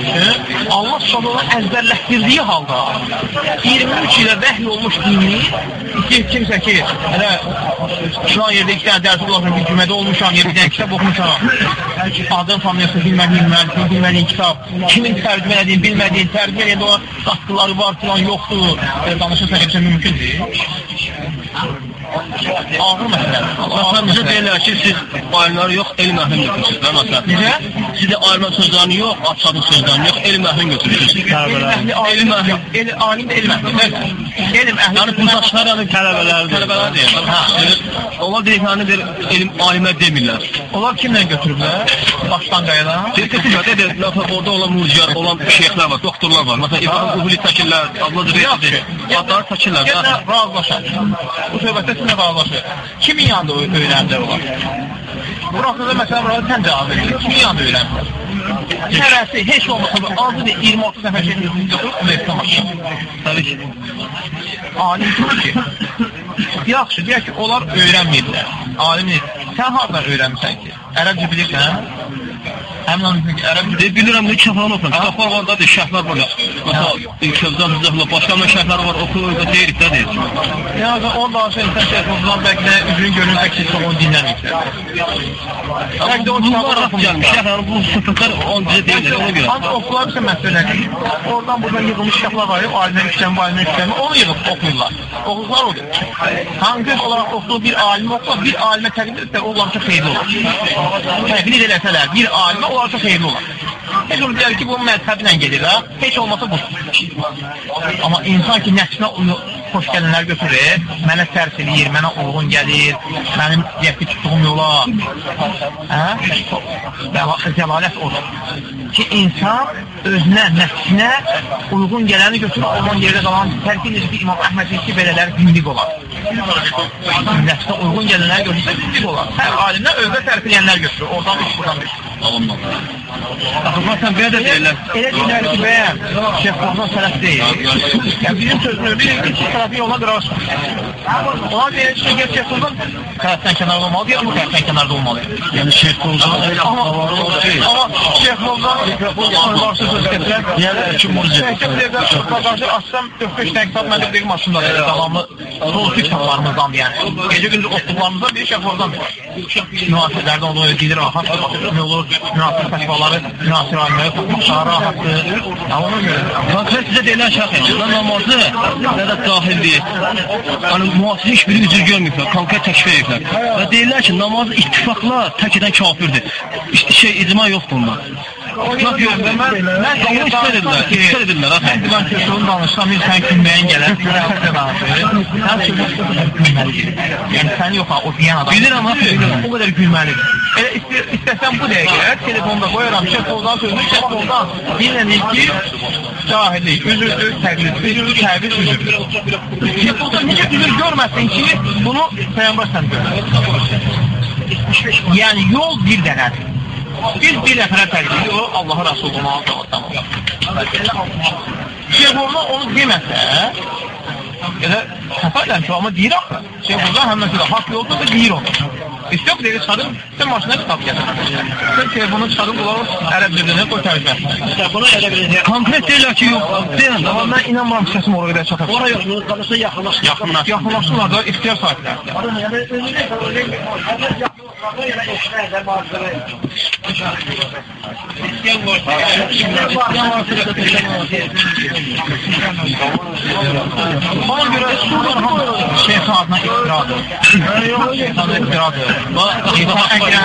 Allah Subhanahu əzbərlətdirdiyi halda 23 ilə vəhy olmuş dini ki, kimsə ki, hələ filan yerdə iki dənə dərs olasın, bir cümədə olmuşam, yer bir dənə kitab oxumuşam, adın familiyası bilmədiyin, müəllifini bilmədiyin kitab, kimin tərcümə elədiyin, bilmədiyin, tərcümə eləyəndə o qatqıları var, filan yoxdur, danışırsan, eləsə mümkündür. Ağır məsələdir. Məsələn, bizə deyirlər ki, siz alimləri yox, elm əhlini götürürsünüz. Və məsələn, Necə? siz də alimə sözlərini yox, açadın sözlərini yox, elm əhlini götürürsünüz. Elm əhli, alim əhli, el, alim də elm əhli. Elm əhli. Yəni bu saçlar yəni tələbələrdir. Tələbələr deyir. Hə. Onlar deyirlər bir elm alimə demirlər. Onlar kimlə götürüblər? Başdan qayadan. Deyir ki, deyir, məsələn, orada olan murciyar, olan şeyxlər var, doktorlar var. Məsələn, İbrahim Qubuli çəkirlər, Abladı Yaxşı. Reysi. Adları çəkirlər. Gələ razılaşaq. Bu söhbətdə sizinlə razılaşaq. Kimin yanında ö- öyrəndilər onlar? Burasında məsələn, burada sən cavab verir. Kimin yanında öyrəndilər? Hərəsi heç olmasa bir azı bir 20-30 nəfər şey götürüb universitetə başlayır. Təbii ki. Alim kimi ki, yaxşı, deyək ki, onlar öyrənməyiblər. Alimi, sən hardan öyrənmirsən ki? Ərəbcə bilirsən? Həmin an ki, ərəbcə Deyir, bilirəm, ne kitablarını oxuyun. Kitablar deyir, şərhlər var. Məsələn, Kövzan Hüzəflə, başqa şərhlər var, oxuyur da deyirik də, deyir. Yəni danışan insan şey yapmadan bəlkə də üzrün görünür, bəlkə də onu dinləməyiblər. Bəlkə də o kitabları rast gəlmiş, yəni bu sıfatlar on bizə deyirlər, ona görə. Ancaq oxularsa məsələdir. Oradan buradan yığılmış kitablar var alimə işləm, bu alimə işləm, onu yığıb oxuyurlar. Oxuqlar odur. Konkret olaraq oxuduğu bir alimi oxular, bir alimə təqdim etsə, onlar üçün xeyirli olur. Təqlid eləsələr, bir alimə onlar üçün xeyirli olur. Heç onu deyər ki, bu məzhəblə gedir ha. Heç olmasa bu. Amma insan ki, nəfsinə xoş gələnlər götürür, mənə tərs eləyir, mənə uyğun gəlir, mənim deyək ki, tutduğum yola. Hə? Zəlalət odur. Ki, insan özünə, nəfsinə uyğun gələni götürür, olan yerdə qalan tərkin edib İmam Əhmədin ki, belələr günlük olar. Nəfsinə uyğun gələnlər götürsə günlük olar. Hər alimdən özünə tərfiləyənlər götürür, oradan üç, buradan üç. Axı sən belə də deyirlər. Elə deyirlər ki, bəyəm, Şeyh Fahdan sələf deyil. Yəni, bizim sözünü bilir ki, sələfi yola qıraşmır. Ona deyir ki, gəl Şeyh Fahdan sələfdən kənarda olmalı, deyir, bu sələfdən kənarda olmalı. Yəni Qolcan elə Amma, havarlı deyil. amma Şeyh Fahdan qarşı söz gətirər. Deyərlər ki, murciə. Şeyh Fahdan qarşı açsam 4-5 dənə kitab məndə bir maşında verir, davamlı soluqlu kitablarımızdan yəni. Gecə gündüz oxuduqlarımızdan biri Şeyh Fahdan. Müasirlərdən olduğu gedir, rahat, ne olur, müasir fətvaları, müasir alimləri oxumaqlar rahatdır. Ya ona görə. Konkret sizə deyilən şəxs, bunlar namazı nə də cahildir. Yəni müasir heç biri üzr görməyiblər, konkret təşkil ediblər. Və deyirlər ki, namaz ittifaqla tək edən kafirdir. İşte şey icma yoxdur onda. İttifaq yoxdur. Mən mən Onu istər edirlər, istər edirlər. Sən axı. divan köşeğini danışsam, bir sən gülməyin gələr, bir sən danışır. Sən sözü gülməlidir. Yəni sən yox, ha, o deyən adam. Bilirəm, ha, bilirəm. O qədər gülməlidir. Elə istə- istəsən bu dəqiqə telefonda qoyaram, şəf oldan sözünü, şəf oldan dinlənir ki, cahillik, üzürdür, təqlid, üzürdür, təqlid, üzürdür. Şəf oldan necə üzür görməsin ki, bunu Peyğəmbər sən görür. Yəni yol bir dənədir. Biz bir nəfərə təqlid, o Allahı Rasuluna tamam. Şeyh Orman onu deməsə, elə xəta eləmiş, amma deyir axı. Şeyh Orman həmməsi də haqq yolda da deyir onu. İstiyor ki, dedi, çıxarım, sen maşına kitab gətir. Sen telefonu çıxarım, bunları ərəb dilini qoy tərcümə. Konkret deyirlər ki, yox. Deyən, Amma mən inanmıram ki, səsim oraya qədər çatar. Ora yox, qalırsa. Yaxınlaşır. Yaxınlaşsınlar da ixtiyar sahiblər. Bana göre şeytan adına iftiradır. Şeytan iftiradır.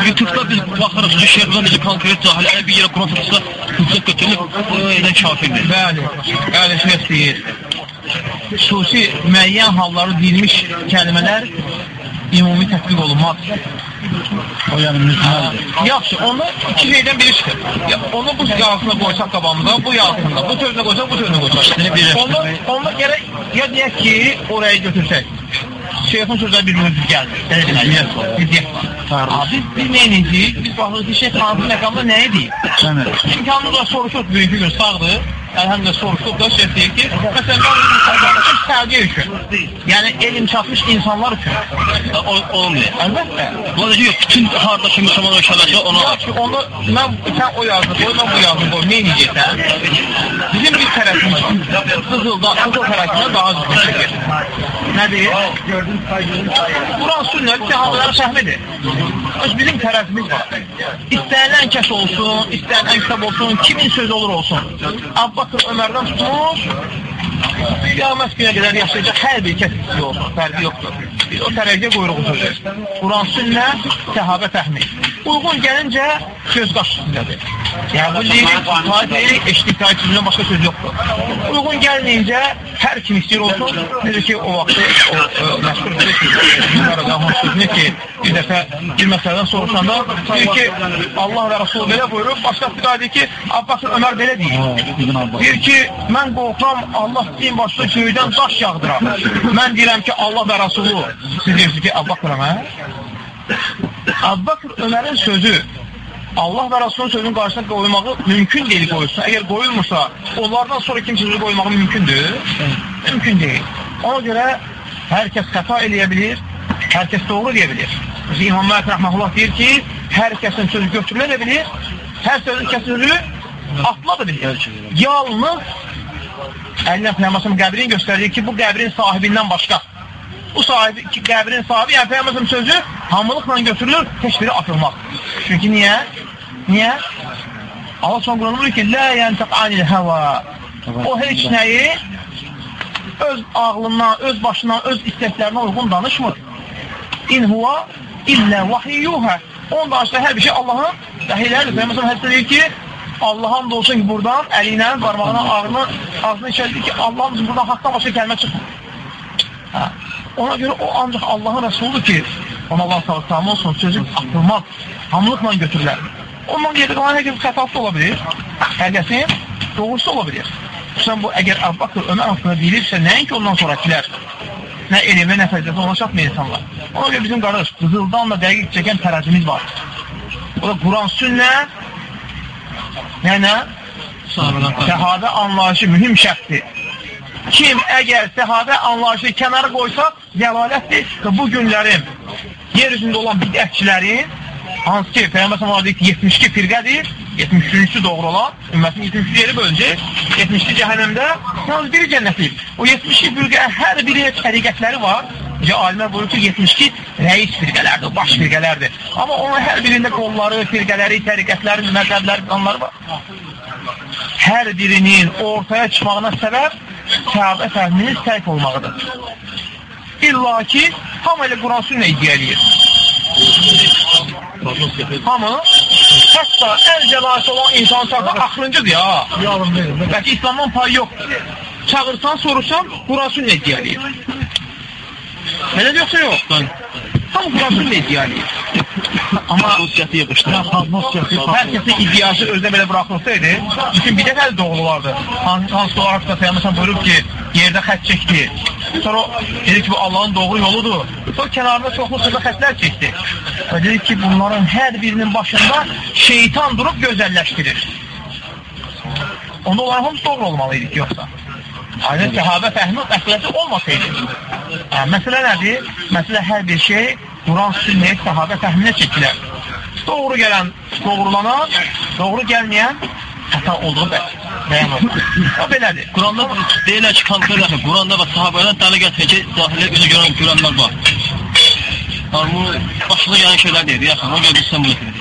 YouTube-da biz baxırıq ki, şeyxlər necə konkret cahil, əgər bir yerə Quran tutsa, hüccət götürülüb, o edən kafirdir. Bəli, bəli, şeyh deyir. Xüsusi müəyyən halları deyilmiş kəlmələr ümumi tətbiq olunmaz. O yəni müsəlmandır. Yaxşı, onda iki şeydən biri çıxır. Ya, onu bu yazısına qoysaq qabağımıza, bu yazısında, bu sözünə qoysaq, bu sözünə qoysaq. İkisini birləşdirmək. Onda, onda gərək ya deyək ki, oraya götürsək. şeyxin sözləri bir-birinə düz gəlmir. Belə deməli, ziddiyyət var. Ha, Biz, biz nə edəcəyik? Biz baxırıq ki, şeyx hansı məqamda nə edeyik? Çünki hamımız soruşur bugünkü gün sağdır. Yəni, həm də soruşub da şey deyir ki, məsələn, mən insanlar sərgiyə üçün, yəni elm çatmış insanlar üçün. Olmuyor. Əlbəttə. Bu da yox, bütün hardakı müsəlman ölkələrdə ona ki, onu, mən, sən o yazdı qoy, mən bu yazdı qoy, nə edəcəksən? Bizim bir tərəfimiz, Qızılda, Qızıl tərəfindən daha düzgün çəkir. Nə deyir? Quran sünnət səhabələr fəhmidir. Öz bizim tərəfimiz var. İstənilən kəs olsun, istənilən kitab olsun, kimin sözü olur olsun. Abbaqır Ömərdən tutmuş, qiyamət günə qədər yaşayacaq hər bir kəs olsun, fərqi yoxdur. Biz o tərəqə quyruğu sözü. Quran sünnə, səhabə fəhmi. Uyğun gəlincə göz qaş üstündədir. Yəni bu lirik, itaat edirik, eşit itaat sözündən başqa söz yoxdur. Uyğun gəlməyincə hər kim istəyir olsun, necə ki o vaxtı o, o məşhur Qaradan sözünü ki, bir dəfə bir məsələdən soruşanda deyir ki, Allah və Rasulü belə buyurub, başqa bir daha deyir ki, Abbasın Ömər belə deyir. Deyir ki, mən qorxam Allah din başda göydən daş yağdırar. Mən deyirəm ki, Allah və Rasulü, siz deyirsiniz ki, Abbaqır Ömər. Abbaqır Ömərin sözü Allah və Rasulun sözünün qarşısına qoymağı mümkün deyil qoyulsun. Əgər qoyulmursa, onlardan sonra kim sözü qoymağı mümkündür? Mümkün deyil. Ona görə hər kəs xəta eləyə bilir, hər kəs doğru deyə bilir. Mesela İmam Məhət Rəhməhullah deyir ki, hər kəsin sözü götürülə də bilir, hər sözün kəsin sözü atla da bilir. Yalnız əlinə Peyğəmbər qəbrini göstərir ki, bu qəbrin sahibindən başqa. Bu sahibi, qəbrin sahibi, yəni Peyğəmbər sözü hamılıqla götürülür, heç biri atılmaz. Çünki niyə? Niyə? Allah son Qur'anı buyur ki, Lə yəntəq anil həva. O heç nəyi öz ağlından, öz başından, öz istəklərinə uyğun danışmır. İn huva illə vahiyyuhə. Onun danışdığı hər bir şey Allahın vəhiyləridir. Peyğəmbər hədisdə deyir ki, Allah'ın da olsun ki buradan əlinə, barmağına, ağrını, ağzını içəlidir ki, Allah'ın bizim buradan haqdan başqa kəlmə çıxmır. Hə. Ona görə o ancaq Allahın rəsuludur ki, ona Allah sağlam olsun, sözü atılmaz, hamılıqla götürürlər. Ondan geri qalan hər kəsin xətası ola bilir, hər kəsin doğrusu ola bilir. Xüsusən bu, əgər Əbbaqır Ömər haqqında bilirsə, nəinki ondan sonrakilər, nə elmə, nə fəziyyəti ona çatmıyor insanlar. Ona görə bizim qardaş, qızıldan da dəqiq çəkən tərəzimiz var. O da Quran sünnə, nə nə? Səhabə anlayışı mühüm şərtdir. Kim əgər səhabə anlayışı kənara qoysa, zəlalətdir bu günlərin yer üzündə olan bidətçilərin hansı ki, əleyhi və 72 firqədir, 73-cü doğru olan, ümmətin 73 yeri bölünəcək, 72 cəhənnəmdə, yalnız biri cənnətlik. O 72 firqə hər biri təriqətləri var. Necə alimlər buyurur ki, 72 rəis firqələrdir, baş firqələrdir. Amma onun hər birində qolları, firqələri, təriqətləri, məzəbləri, qanları var. Hər birinin ortaya çıxmağına səbəb səhabə fəhminin səhv olmağıdır. İlla ki, hamı elə Quran sünnə iddia edir. Hamı hətta ən cəlaisi olan insan çağda axırıncıdır ya. Bəlkə İslamdan payı yoxdur. Çağırsan, soruşsan, Quran sünnə iddia edir. Belə yoxsa yox? Hamı Quran sünnə iddia edir. Amma Sosiyyəti yığışdı. hər kəsin iddiası özdə belə buraxılsaydı, bütün bir dəfə doğrulardı. Hansı, hansı olaraq da Peyğəmbər buyurub ki, yerdə xət çəkdi. Sonra o dedi ki, bu Allahın doğru yoludur. Sonra kənarında çoxlu sözə xətlər çəkdi. Və dedi ki, bunların hər birinin başında şeytan durub gözəlləşdirir. Onda onların hamısı doğru olmalıydı ki, yoxsa. Ayrıca səhabə fəhmi məsələsi olmasaydı. Hə, məsələ nədir? Məsələ hər bir şey Quran sünnət səhabə fəhminə çəkilər. Doğru gələn doğrulanan, doğru gəlməyən xəta olduğu bəyan olur. O belədir. Quranda deyirlər ki, konkret yaxın, Quranda və sahabədən dəli gətirir ki, dahilə üzü görən, görənlər var. Yəni, bu başına gələn şeylər deyir, yaxın, o görə sən bunu deyir.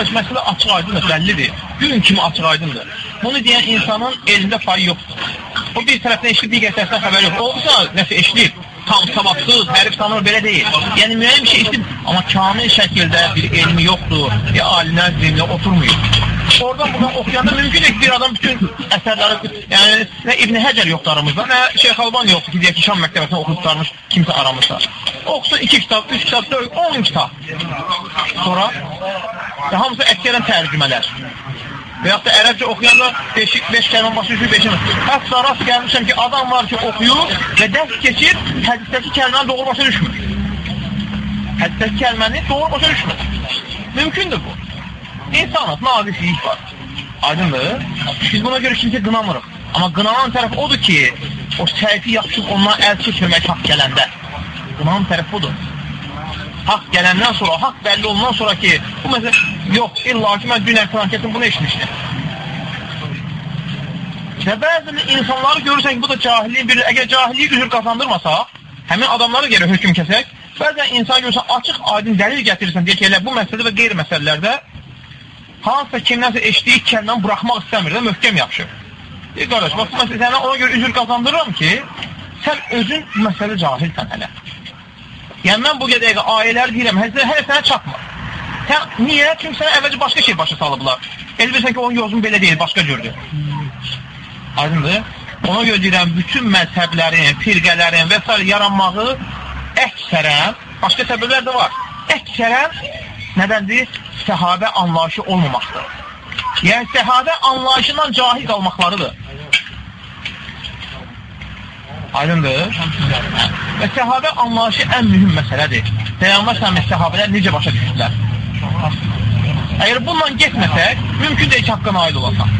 Öz məsələ açıq aydındır, bəllidir. Gün kimi açıq aydındır. Bunu deyən insanın elində payı yoxdur. O bir tərəfdən eşitib, digər tərəfdən xəbəri yoxdur. Olsa nəsə eşidib, tam savabsız, hərif tanır, belə deyil. Yəni müəyyən bir şey eşidib, amma kamil şəkildə bir elmi yoxdur, ya alimlər zihnində oturmuyor. Oradan buradan oxuyanda mümkün deyil bir adam bütün əsərləri, yəni nə İbn Həcər yoxdur aramızda, nə Şeyx Alban yoxdur ki, deyək ki, Şam məktəbəsində oxuyub tutarmış kimsə aramızda. Oxusun iki kitab, üç kitab, dört, on kitab. Sonra və hamısı əksərən tərcümələr. Və yaxud da ərəbcə oxuyanda 5 5 kəlmə başa düşür, 5 Hətta rast gəlmişəm ki, adam var ki, oxuyur və dərs keçir, hədisdəki kəlməni doğru başa düşmür. Hədisdəki kəlməni doğru başa düşmür. Mümkündür bu. İnsanız, naqislik var. Aydındır? Biz buna görə kimsə qınamırıq. Amma qınanan tərəf odur ki, o səhəfi yapışıb ondan əl çəkməmək haqq gələndə. Qınanan tərəf budur. Haqq gələndən sonra, haqq bəlli ondan sonra ki, bu məsələ, yox, illa ki, mən dünən filankətin bunu eşitmişdim. Və bəzən insanları görürsən ki, bu da cahilliyin biri. Əgər cahilliyi üzr qazandırmasaq, həmin adamlara görə hökm kəsək, bəzən insan görürsən, açıq, aydın dəlil gətirirsən, deyək ki, elə bu məsələdə və qeyri məsələlərdə hansısa kimdənsə eşitdiyi kəlməni buraxmaq istəmir də, möhkəm yapışır. Deyir, qardaş, bax, məsələ sənə ona görə üzr qazandırıram ki, sən özün bu məsələ cahilsən hələ. Yəni, mən bu qədəyə ayələri deyirəm, hələ, hələ sənə çatmır. Sən, niyə? Çünki sənə əvvəlcə başqa şey başa salıblar. Elə bilirsən ki, onun yozun belə deyil, başqa cürdür. Aydındır? Ona görə deyirəm, bütün məzhəblərin, firqələrin və s. yaranmağı əksərən, başqa səbəblər də var, əksərən nədəndir? Səhabə anlayışı olmamaqdır. Yəni, səhabə anlayışından cahil qalmaqlarıdır. Aydındır? Və səhabə anlayışı ən mühüm məsələdir. Peyğəmbər səhəmin səhabələr necə başa düşdülər? Əgər bununla getməsək, mümkün deyil ki, haqqına aid olasan.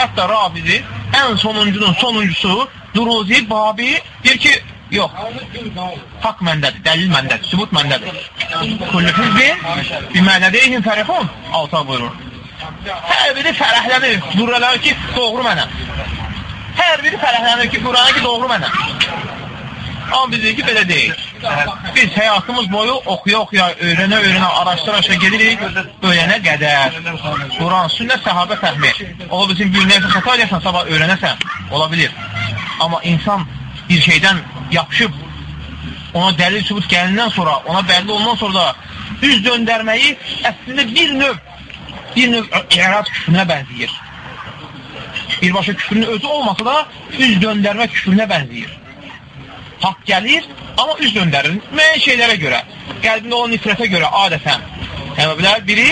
Hətta Rabizi, ən sonuncunun sonuncusu, Duruzi, Babi, deyir ki, Yox. Haqq məndədir, dəlil məndədir, sübut məndədir. Kullu hizbin bimənədeyhin fərəxun, alta buyurur. Hər biri fərəhlənir, durrələr ki, doğru mənəm. Hər biri fərəhlənir ki, Qurana ki, doğru mənəm. Amma biz ki, belə deyil. Biz həyatımız boyu oxuya-oxuya, öyrənə-öyrənə, araşdıra-araşdıra gedirik, öyrənə qədər. Quran, sünnət, səhabə fəhmi. O, bizim bilməyəsən, xəta edəsən, sabah öyrənəsən, ola bilir. Amma insan bir şeydən yapışıb ona dəlil sübut gəlindən sonra, ona bəlli ondan sonra da üz döndərməyi əslində bir növ bir növ irad küfrünə bənziyir. Birbaşa küfrünün özü olmasa da üz döndərmə küfrünə bənziyir. Haqq gəlir, amma üz döndərir. Müəyyən şeylərə görə, qəlbində olan nifrətə görə adətən. Yəni, bilər, biri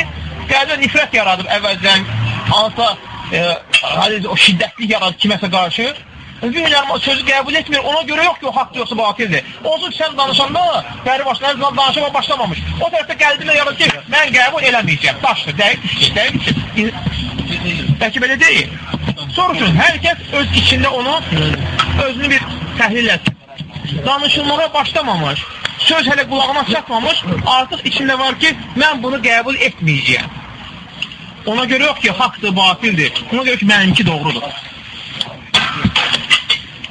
qəlbində nifrət yaradıb əvvəldən, hansısa e, o şiddətli yaradıb kiməsə qarşı, Zühlərim o sözü qəbul etmir, ona görə yox ki, o haqq yoxsa batildir. Olsun ki, sən danışanda qəri başına danışma başlamamış. O tərəfdə qəlbində yaradır ki, mən qəbul eləməyəcəm. Daşdır, dəqiq düşdür, dəqiq düşdür. Bəlkə belə deyil. Soruşun, hər kəs öz içində onu, özünü bir təhlil etsin. Danışılmağa başlamamış, söz hələ qulağına çatmamış, artıq içində var ki, mən bunu qəbul etməyəcəyəm. Ona görə yox ki, haqdır, batildir. Ona görə ki, mənimki doğrudur.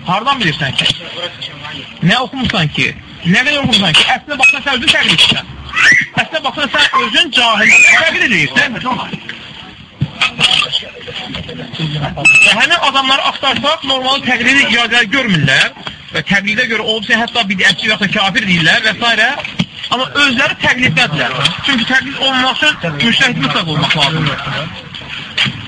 Hardan bilirsən ki? Nə oxumusan ki? Nə qədər oxumusan ki? Əslində baxsan sən özün təqlid edirsən. Əslində baxsan sən özün cahil təqlid edirsən. Və həmin adamları axtarsaq, normalı təqlidi icazələr görmürlər və təqlidə görə olsa hətta bidətçi və ya kafir deyirlər və s. Amma özləri təqliddədirlər. Çünki təqlid olmaq üçün müştəhid mütləq olmaq lazımdır.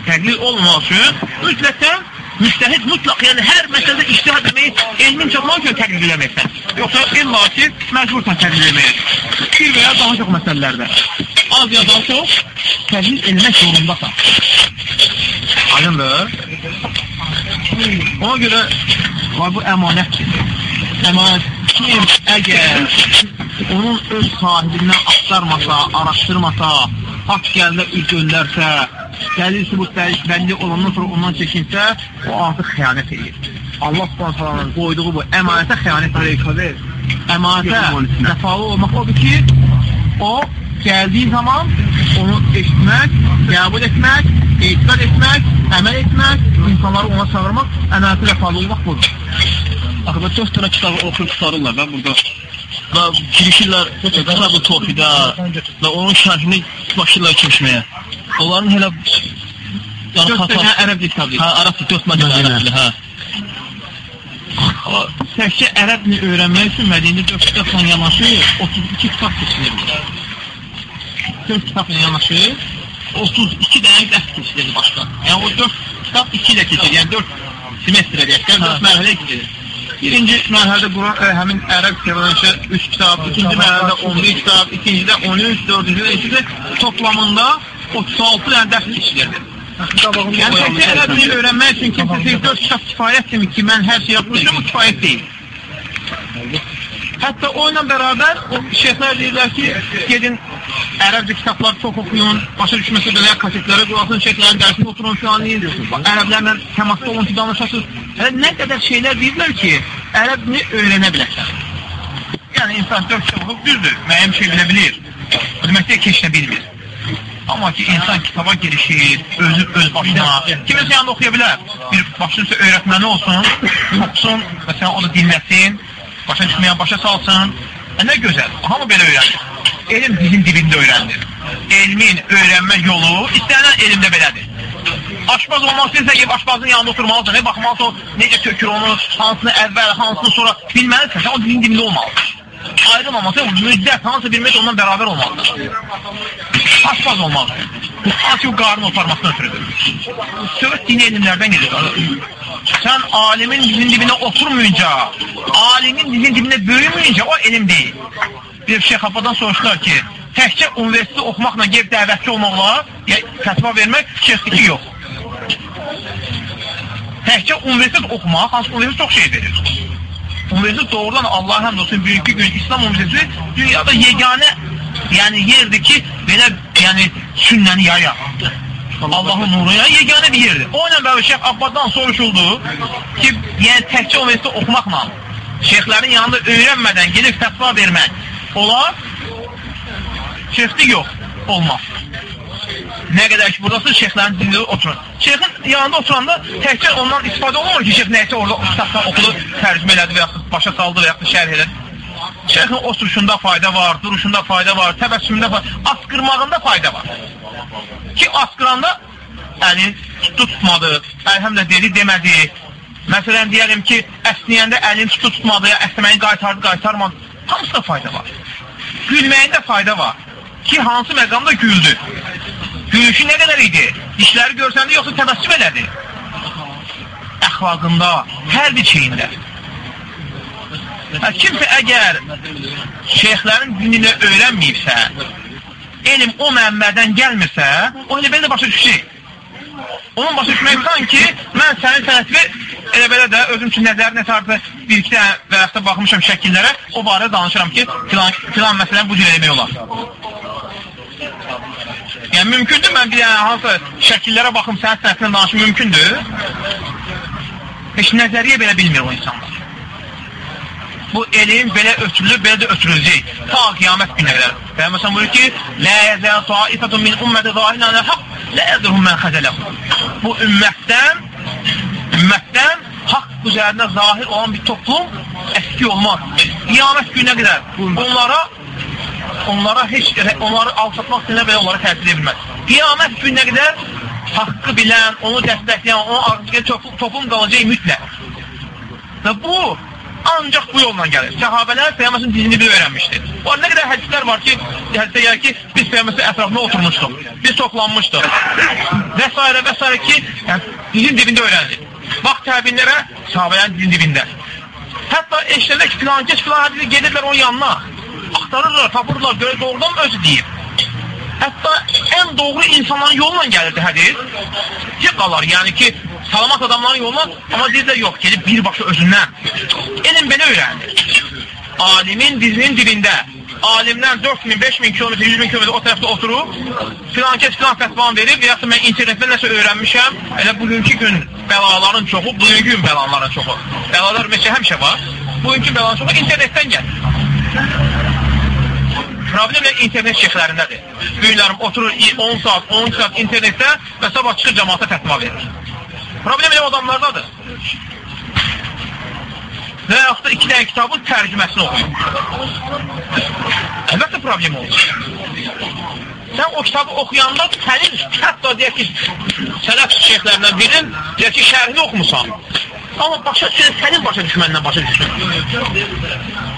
Təqlid olmaq üçün mütləqdən müstəhid mutlaq, yəni hər məsələdə iştihad etməyi elmin çatmaq üçün təqlid eləməksən. Yoxsa illa ki, məcbursan təqlid etməyə. Bir və ya daha çox məsələlərdə. Az ya daha çox təqlid eləmək zorundasan. Aydındır? Ona görə var bu əmanətdir. Əmanət kim əgər onun öz sahibindən axtarmasa, araşdırmasa, haqq gəldə üz göndərsə, dəlil sübut bəlli olandan sonra ondan çəkinsə, o artıq xəyanət edir. Allah subhanətlərin qoyduğu bu əmanətə xəyanət edir. Əmanətə vəfalı olmaq odur ki, o gəldiyi zaman onu eşitmək, qəbul etmək, etiqad etmək, əməl etmək, insanları ona çağırmaq, əmanətə vəfalı olmaq budur. Axı, dörd dənə kitabı oxuyub tutarırlar və burada və girişirlər kitabı tofidə və onun şərhini başlayırlar keçməyə. Onların hələ yəni dörd dənə ərəb kitabı. Hə, ərəb dörd mədənə ərəbli, hə. Təkcə ərəb dili öyrənmək üçün Mədinədə 4 kitabla yanaşı 32 kitab keçilir. 4 kitabla yanaşı 32 dənə dərs keçilir başqa. Yəni o 4 kitab 2 ilə keçir. Yəni 4 semestrə deyək, 4 mərhələ keçilir. Birinci mərhələdə Quran ə, həmin ərəb kitabı 3 kitab, ikinci mərhələdə 11 kitab, ikincidə 13, dördüncüdə 2-də toplamında 36 dənə dərs keçilirdi. Yəni təkcə ərəb dili öyrənmək üçün kimsə deyir, 4 kitab kifayətdir ki, mən hər şey yapmışam, bu kifayət deyil. Hətta o ilə bərabər o şeyxlər deyirlər ki, gedin ərəbcə kitablar çox oxuyun, başa düşməsə belə kasetlərə qulaqsın, şeyxlərin dərsində oturun filan deyin. Ərəblərlə təmasda olun ki, danışasınız. Hələ nə qədər şeylər deyirlər ki, ərəbini öyrənə bilərsən. Yəni insan dörd kitab oxuyub düzdür, müəyyən şey bilə bilir. O demək deyil ki, heç nə bilmir. Amma ki, insan kitaba girişir, özü öz başına, kiməsə yanında oxuya bilər. Bir başın üstə öyrətməni olsun, oxusun, məsələn, onu dinləsin, başa düşməyən başa salsın. E, nə gözəl, hamı belə öyrənir. Elm dizin dibində öyrəndir. Elmin öyrənmə yolu istənilən elmdə belədir. Aşpaz olmaq istəyirsən ki, aşpazın yanında oturmalısan, ne, baxmalısan o necə tökür onu, hansını əvvəl, hansını sonra bilməlisən, sən o dilin dibində olmalıdır. Ayrılmaması, müddət, hansı bir müddət ondan bərabər olmalıdır. Aşpaz olmalıdır. Hansı o qarnı otarmasına ötürüdür. Söhbət dini elmlərdən gedir. Sən alimin dizin dibində oturmayınca, alimin dizin dibində böyüməyince o elm deyil. Bir Şeyh Abadan soruşdular ki, təkcə universiteti oxumaqla gelib dəvətçi olmaq olar, ya fətva vermək, şeyxdiki yox. Təkcə universitet oxumaq, hansı universitet çox şey verir. Universitet doğrudan Allah həmd olsun bugünkü gün İslam Universiteti dünyada yeganə yəni yerdir ki, belə yəni sünnəni yayar. Allahın nuruna yeganə bir yerdir. O ilə bərabər Şeyx Abbaddan soruşuldu ki, yəni təkcə universitet oxumaqla şeyxlərin yanında öyrənmədən gedib fətva vermək olar? Şeyxlik yox, olmaz. Nə qədər ki, buradasın, şeyxlərin dində oturun. Şeyxin yanında oturanda təkcə ondan istifadə olmur ki, şeyx nəysə orada kitabdan oxudu, tərcümə elədi və yaxud başa saldı və yaxud şərh elədi. Şeyxin oturuşunda fayda var, duruşunda fayda var, təbəssümündə fayda var, asqırmağında fayda var. Ki, asqıranda əlini tutdu tutmadı, əlhəmdə dedi, demədi. Məsələn, deyəlim ki, əsniyəndə əlini tutdu tutmadı, ya əsnəməyi qaytardı, qaytarmadı. Hamısında fayda var. Gülməyində fayda var. Ki, hansı məqamda güldü. Gülüşü nə qədər idi? Dişləri görsəndə yoxsa təbəssüm elədi? Əxlaqında, hər bir şeyində. Hə, kimsə əgər şeyxlərin dinini öyrənməyibsə, elm o mənbədən gəlmirsə, o elə belə də başa düşecək. Onun başa düşmək sanki mən sənin sənətini elə belə də özüm üçün nəzər nəsardı bir iki dənə və yaxud da baxmışam şəkillərə, o barədə danışıram ki, filan, filan məsələn bu cür eləmək olar. Yəni mümkündür mən bir dənə hansı şəkillərə baxım sənət sənətindən danışım mümkündür. Heç nəzəriyyə belə bilmir o insanlar. Bu elm belə ötürülür, belə də ötürüləcək. Ta qiyamət günə qədər. Peyğəmbər buyurur ki: "La yazal ta'ifatun min ummati zahirin ala haqq, la yadruhum man xazalahu." Bu ümmətdən ümmətdən haqq üzərində zahir olan bir toplum əski olmaz. Qiyamət günə qədər onlara onlara heç onları alçatmaq üçün belə onlara təsir edə bilməz. Qiyamət gününə qədər haqqı bilən, onu dəstəkləyən, onu arzuqaya toplum, toplum qalacaq mütləq. Və bu ancaq bu yolla gəlir. Səhabələr Peyğəmbərin dinini bir öyrənmişdi. O nə qədər hədislər var ki, hədisdə gəlir ki, biz Peyğəmbərin ətrafında oturmuşduq, biz toplanmışdıq və s. və s. ki, yəni, dinin dibində öyrəndik. Bax təbinlərə sahabələrin dinin dibində. Hətta eşlərlər ki, filan keç filan hədisi gedirlər onun yanına. Axtarırlar, tapırlar, görə doğrudan özü deyib. Hətta ən doğru insanların yolla gəlirdi hədis. Ki qalar, yəni ki, salamat adamların yoluna, amma deyirlər yox, gedib birbaşa özündən. Elm belə öyrənir. Alimin dizinin dibində, alimdən 4000, 5000 km, 100 bin km o tərəfdə oturub, filan kes filan fətvan verib, və yaxud mən internetdə nəsə öyrənmişəm, elə bugünkü gün bəlaların çoxu, bugünkü gün bəlaların çoxu. Bəlalar məsələn həmişə var, bugünkü bəlaların çoxu internetdən gəlir. Problem də internet şeyxlərindədir. Günlərim oturur 10 saat, 10 saat internetdə və sabah çıxır cəmaata fətva verir. Problem elə adamlardadır. Və yaxud da iki dənə kitabın tərcüməsini oxuyur. Əlbəttə problem olur. Sən o kitabı oxuyanda sənin hətta deyək ki, sələf şeyxlərindən birinin deyək ki, şərhini oxumusan. Amma başa düşən, sənin başa düşməndən başa düşmən.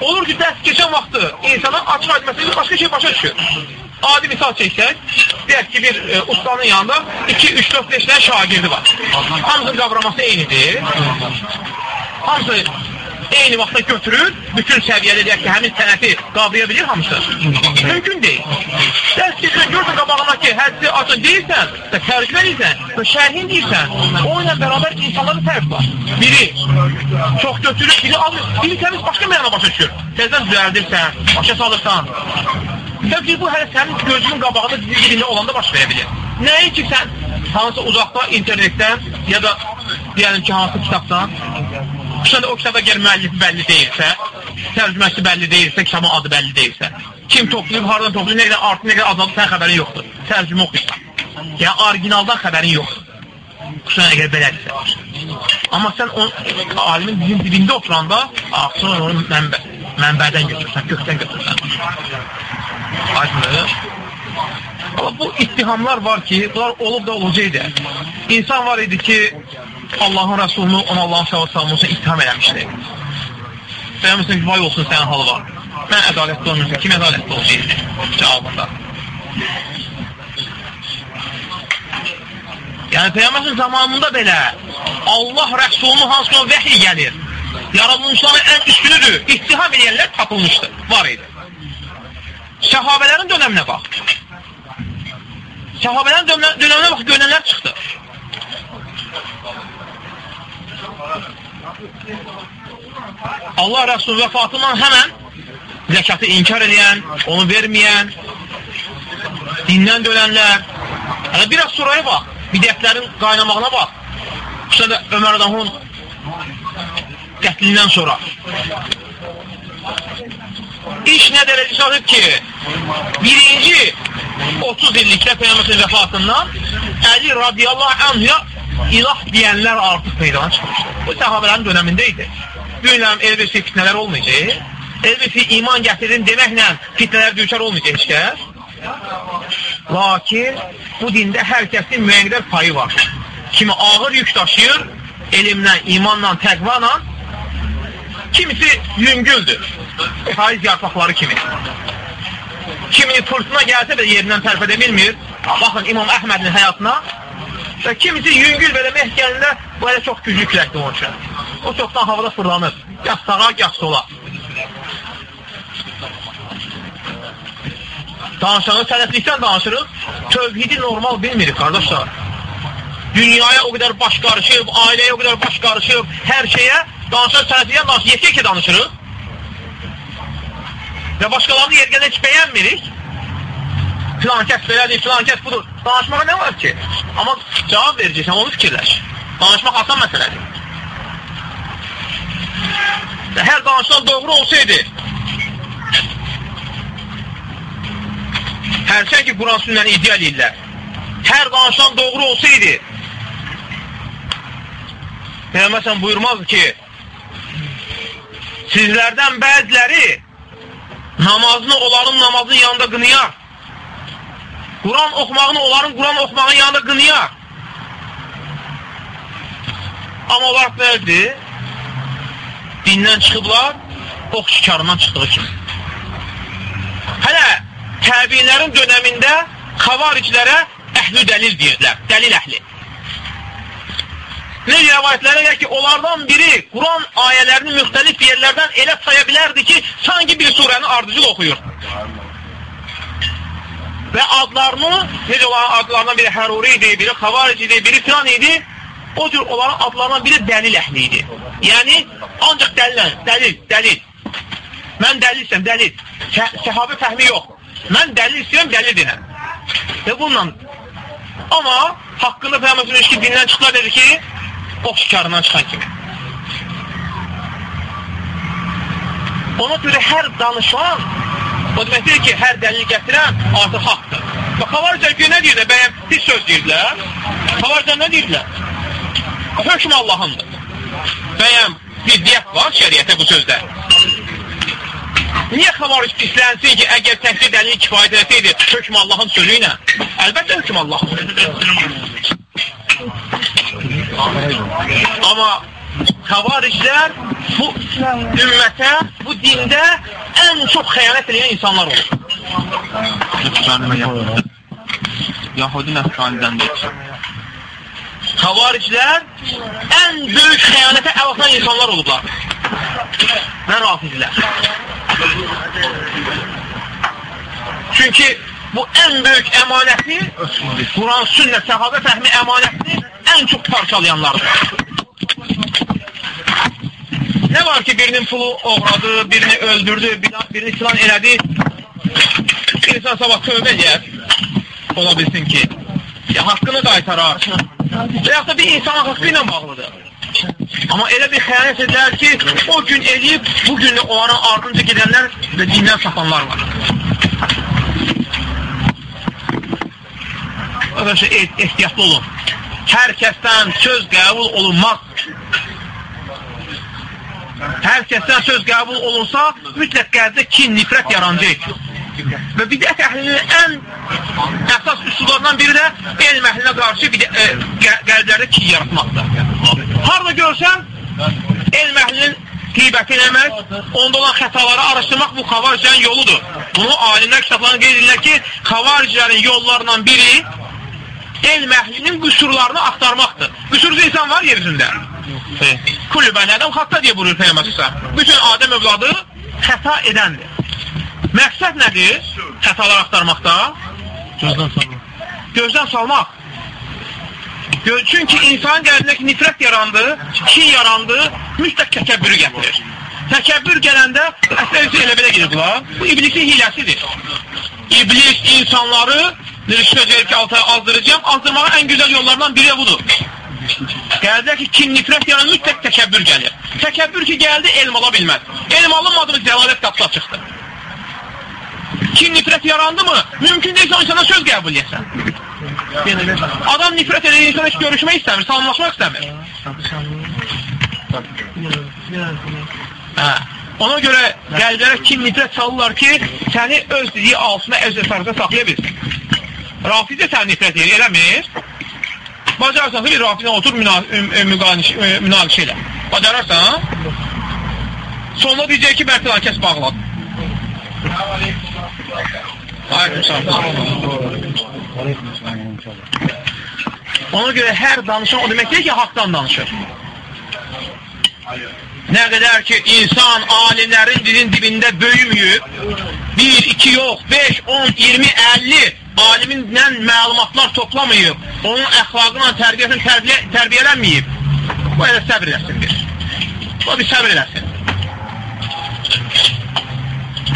Olur ki, dərs keçən vaxtı insana açıq aydın başqa şey başa düşür. Adi misal çəksək, deyək ki, bir e, ustanın yanında 2, 3, 4, 5 dənə şagirdi var. Hamısının qavraması eynidir. Hamısı eyni vaxtda götürür, bütün səviyyədə deyək ki, həmin sənəti qavraya bilir hamısı. Mümkün deyil. Dərs keçirən görsən qabağına ki, hədsi açın deyirsən, və tərcümə deyirsən, və şərhin deyirsən, o ilə bərabər insanların fərq var. Biri çox götürür, biri alır, biri təmiz başqa mənada başa düşür. Təzdən düzəldirsən, başa salırsan. Təbii bu hələ sənin gözünün qabağında dibində olanda baş verə bilir. Nəyi ki, sən hansı uzaqda internetdən ya da deyəlim ki, hansı kitabdan Xüsusən o kitaba gəlir müəllifi bəlli deyilsə, tərcüməsi bəlli deyilsə, kitabın adı bəlli deyilsə, kim toplayıb, haradan toplayıb, nə qədər artı, nə qədər azaldı, sən xəbərin yoxdur. Tərcümə oxuyursan. Yəni, orijinaldan xəbərin yoxdur. Xüsusən əgər belədirsə. Amma sən o alimin dizin dibində oturanda, sonra onu mənbə, mənbədən götürürsən, gökdən götürürsən. Aydındır. Amma bu ittihamlar var ki, bunlar olub da olacaqdı. İnsan var idi ki, Allahın Rəsulunu ona səvat salmışsa ittiham eləmişdi. Deyəmirsən ki, vay olsun sənin halı var. Mən ədalətli olmuyorsun. Kim ədalətli olacaqdı? Cavabında. Yəni Peyğəmbərin zamanında belə Allah Rəsulunun hansına vəhiy gəlir. Yaradılmışların ən üstünüdür. İttiham edənlər tapılmışdı. Var idi. Səhabələrin dönəminə bax. Səhabələrin dönəminə bax, görünənlər çıxdı. Allah Rəsul vəfatından həmən zəkatı inkar edən, onu verməyən, dindən dönənlər, hələ biraz suraya bax, bidətlərin qaynamağına bax. Xüsusən də Ömər Adamın qətlindən sonra. İş nə dərəcə çatıb ki, birinci 30 illikdə Peyyəmətin vəfatından Əli radiyallahu anhuya ilah deyənlər artıq meydana çıxmışdır. Bu səhabələrin dönəmində idi. Günləm elbisi fitnələr olmayacaq. Elbisi iman gətirin deməklə fitnələr düşər olmayacaq heç kəs. Lakin bu dində hər kəsin müəyyən qədər payı var. Kimi ağır yük daşıyır, elmlə, imanla, təqvanla, kimisi yüngüldür, faiz yarpaqları kimi. Kimini fırtına gəlsə də yerindən tərpə edilmir. Baxın İmam Əhmədin həyatına və kimisi yüngül belə məhkəndə bu elə çox güclü küləkdir onun üçün. O çoxdan havada fırlanır. Gah sağa, gah sola. Danışanı sələflikdən danışırıq. Tövhidi normal bilmirik, qardaşlar. Dünyaya o qədər baş qarışıb, ailəyə o qədər baş qarışıb, hər şeyə danışan sələflikdən danışırıq. Yetək ki danışırıq. Və başqalarını yergədə heç bəyənmirik. Filan kəs belədir, filan kəs budur. Danışmağa nə var ki? Amma cavab verəcəksən, onu fikirləş. Danışmaq asan məsələdir. Hər danışılan doğru olsaydı, hərçən ki, Quran sünnəni iddia edirlər, hər danışılan doğru olsaydı, Peyğəmbər buyurmaz ki, sizlərdən bəziləri namazını onların namazın yanında qınıyar. Quran oxumağını onların Quran oxumağın yanında qınıyar. Amma onlar nədir? Dindən çıxıblar, ox şikarından çıxdığı kimi. Hələ təbiinlərin dönəmində xavariclərə əhlü dəlil deyirdilər, dəlil əhli. Ne rivayətlərə gəlir ki, onlardan biri Quran ayələrini müxtəlif yerlərdən elə saya bilərdi ki, sanki bir surəni ardıcıl oxuyur. Və adlarını, necə olan adlarından biri Həruri idi, biri Xavaric idi, biri filan idi, o cür onların adlarından biri dəlil əhli idi. Yəni, ancaq dəlilən, dəlil, dəlil. Mən dəlil istəyəm, dəlil. Səhabə fəhmi yox. Mən dəlil istəyəm, dəlil deyəm. Və bununla, amma haqqında Peyğəmbər ki, dindən çıxlar dedi ki, ox şikarından çıxan kimi. Ona görə hər danışan, o deməkdir ki, hər dəlil gətirən artıq haqdır. Və xavaricə ki, nə deyirlər? Bəyəm pis söz deyirdilər. Xavaricə nə deyirlər? Hökm Allahındır. Bəyəm ziddiyyət var şəriətə bu sözdə. Niyə xavaric pislənsin ki, əgər təhsil dəlil kifayət etsəydi, hökm Allahın sözü ilə? Əlbəttə hökm Allahın. Amma xavariclər bu ümmətə, bu dində ən çox xəyanət edən insanlar olur. Yahudi nəfsanidəndir. Xavariclər ən böyük xəyanətə əl atan insanlar olublar. və rafizlər. Çünki bu ən böyük əmanəti, Quran, sünnət, səhabə fəhmi əmanətini ən çox parçalayanlardır. Nə var ki, birinin pulu oğradı, birini öldürdü, birini filan elədi. İnsan sabah tövbə eləyər. Ola bilsin ki, ya, haqqını qaytarar. Və yaxud da bir insanın haqqı ilə bağlıdır. Amma elə bir xəyanət edilər ki, o gün eləyib, bu günü onların ardınca gedənlər və dindən sapanlar var. Arkadaşlar, ehtiyatlı olun. Hər kəsdən söz qəbul olunmaz. Hər kəsdən söz qəbul olunsa, mütləq qəlbdə kin, nifrət yaranacaq. Və bidət əhlinin ən əsas üsullarından biri də elm əhlinə qarşı e, qəlblərdə kin yaratmaqdır. Harada görsən, elm əhlinin qeybəti eləmək, onda olan xətaları araşdırmaq bu xavariclərin yoludur. Bunu alimlər kitablarına qeyd edirlər ki, xavariclərin yollarından biri elm əhlinin qüsurlarını axtarmaqdır. Qüsursuz insan var yer üzündə. Kullu bən ədəm xatta deyə buyurur Peyyəməsə. Bütün Adəm övladı xəta edəndir. Məqsəd nədir? Xətalar axtarmaqda? Gözdən salmaq. Gözdən salmaq. Çünki insanın qəlbindəki nifrət yarandı, kin yarandı, mütləq təkəbbürü gətirir. Təkəbbür gələndə, əslində elə belə gedir bunlar. Bu iblisin hiləsidir. İblis insanları rüşvət verib ki, alta azdıracağım, azdırmağın ən gözəl yollarından biri budur. Qəlbdə ki, kin, nifrət yanan mütləq təkəbbür gəlir. Təkəbbür ki, gəldi, elm ala bilməz. Elm alınmadı mı, zəlalət qapısı açıqdır. Kin, nifrət yarandı mı, mümkün deyilsə insana söz qəbul edəsən. Adam nifrət edir, insan heç görüşmək istəmir, salamlaşmaq istəmir. Hə. Ona görə qəlblərə kin, nifrət salırlar ki, səni öz dediyi altına, öz əsarında saxlaya bilsin. Rafizə səni nifrət edir, eləmir? Bacarsan bir Rafizə otur münaqişə elə. Bacararsan? Sonunda deyəcək ki, Mərtəlan kəs bağladı. Aleyküm Ona görə hər danışan o demək deyil ki, haqdan danışır. Nə qədər ki, insan alimlərin dilin dibində böyüməyib, 1, 2 yox, 5, 10, 20, 50 alimindən məlumatlar toplamayıb, onun əxlaqına, tərbiyəsini tərbiyə, tərbiyələnməyib, bu elə səbr eləsin bir. Bu bir səbr eləsin.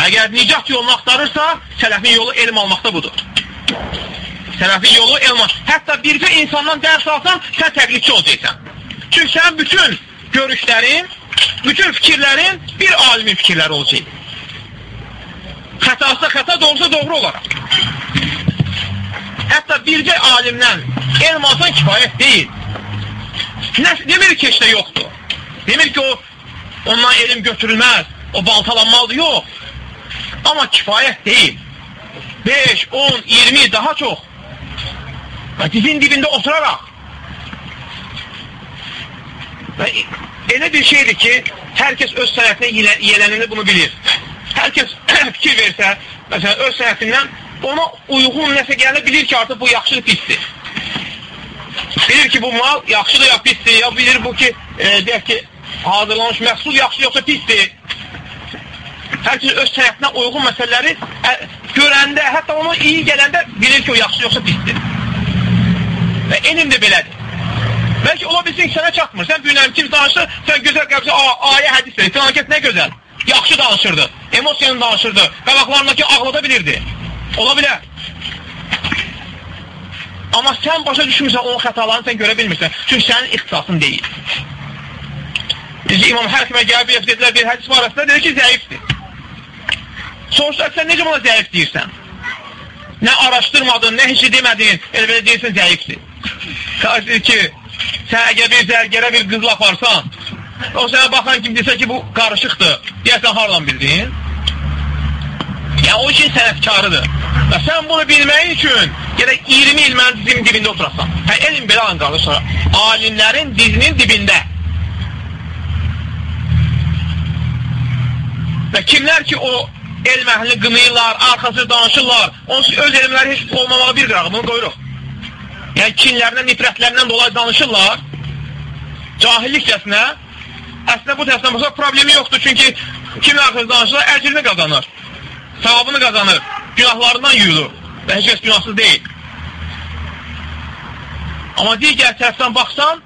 Əgər nicat yolunu axtarırsa, sələfin yolu elm almaqda budur. Sələfin yolu elm Hətta bircə insandan dərs alsan, sən təqlidçi olacaqsan. Çünki sənin bütün görüşlərin, bütün fikirlərin bir alimin fikirləri olacaq. Xətası xəta, doğrusu doğru olaraq. Hətta bircə alimdən elm alsan kifayət deyil. Nə, demir ki, işte yoxdur. Demir ki, o ondan elm götürülməz, o baltalanmalıdır, yox. Amma kifayət deyil. 5, 10, 20 daha çox. Və dizin dibində oturaraq. Və elə bir şeydir ki, hər kəs öz sənətinə yelənini bunu bilir. Hər kəs fikir versə, məsələn, öz sənətindən ona uyğun nəsə gəlir, bilir ki, artıq bu yaxşıdır, pisdir. Bilir ki, bu mal yaxşıdır ya pisdir, ya bilir bu ki, e, deyək ki, hazırlanmış məhsul yaxşı yoxsa pisdir. Hər kəs öz sənətinə uyğun məsələləri ə, görəndə, hətta ona iyi gələndə bilir ki, o yaxşı yoxsa pisdir. Və elm də belədir. Bəlkə ola bilsin sənə çatmır. Sən dünəm kim danışır, sən gözəl qəbsə, ayə hədis verir. Filan kəs nə gözəl. Yaxşı danışırdı, emosiyanı danışırdı, qabaqlarındakı ağlada bilirdi. Ola bilər. Amma sən başa düşmürsən, onun xətalarını sən görə bilmirsən. Çünki sənin ixtisasın deyil. Necə İmam Həkimə gəlib dedilər, bir hədis barəsində dedi ki, zəifdir. Soruşlar, sən necə buna zəif deyirsən? Nə araşdırmadın, nə heç demədin, elə belə deyirsən, zəifdir. Ki, sən əgər bir zərgərə bir qızla aparsan, o sənə baxan kim desə ki, bu qarışıqdır, deyəsən hardan bildin? Yəni, o işin sənətkarıdır. Və sən bunu bilməyin üçün gələk 20 il mənim dizimin dibində oturasan. Hə, elm belə alın qardaşlar. Alimlərin dizinin dibində. Və kimlər ki, o elm əhlini qınıyırlar, arxası danışırlar, onsuz öz elmləri heç olmamağı bir qırağı, bunu qoyuruq. Yəni, kinlərindən, nifrətlərindən dolayı danışırlar, cahillikcəsinə, Əslində bu tərəfdən baxsa problemi yoxdur, çünki kim axır danışırsa əcrini qazanır, savabını qazanır, günahlarından yuyulur və heç kəs günahsız deyil. Amma digər tərəfdən baxsan,